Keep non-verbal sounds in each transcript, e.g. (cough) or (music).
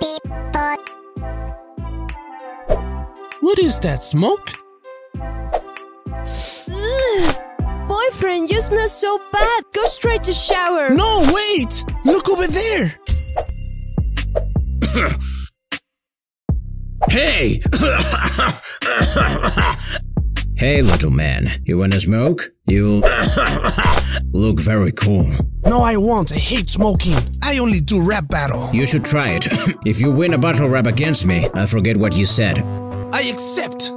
beep, boop. What is that, smoke? Ugh. Boyfriend, you smell so bad. Go straight to shower. No, wait! Look over there! (coughs) Hey! (coughs) hey, little man. You wanna smoke? You (coughs) look very cool. No, I won't. I hate smoking. I only do rap battle. You should try it. (laughs) if you win a battle rap against me, I'll forget what you said. I accept.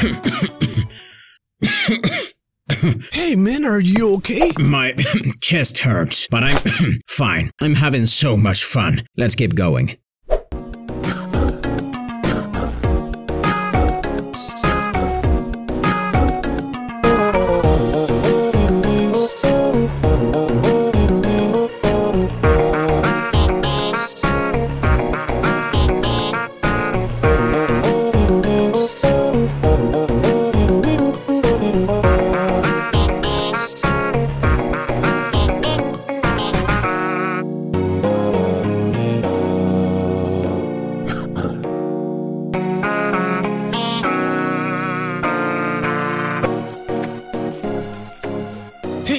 (coughs) Hey, man, are you okay? My (coughs) chest hurts, but I'm (coughs) fine. I'm having so much fun. Let's keep going.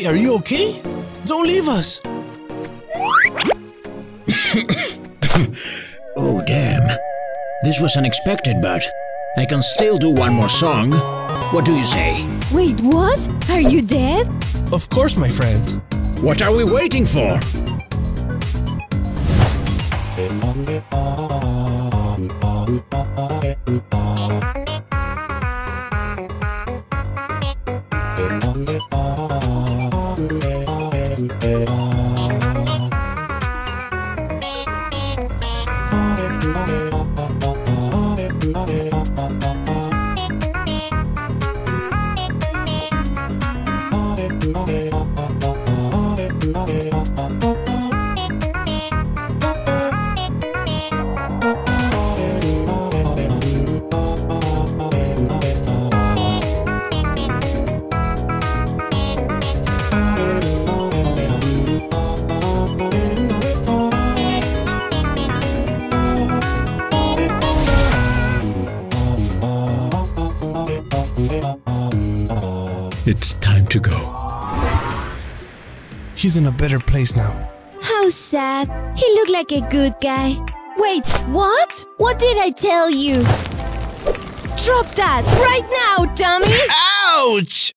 Hey, are you okay? Don't leave us. (coughs) Oh, damn. This was unexpected, but I can still do one more song. What do you say? Wait, what? Are you dead? Of course, my friend. What are we waiting for? love it, love it. It's time to go. He's in a better place now. How sad. He looked like a good guy. Wait, what? What did I tell you? Drop that right now, dummy! Ouch!